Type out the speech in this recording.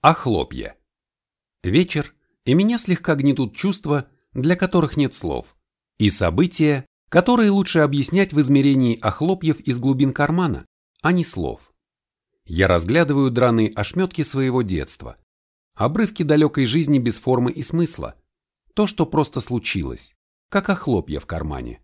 А хлопья. Вечер, и меня слегка гнетут чувства, для которых нет слов, и события, которые лучше объяснять в измерении охлопьев из глубин кармана, а не слов. Я разглядываю драные ошметки своего детства, обрывки далекой жизни без формы и смысла, то, что просто случилось, как охлопья в кармане.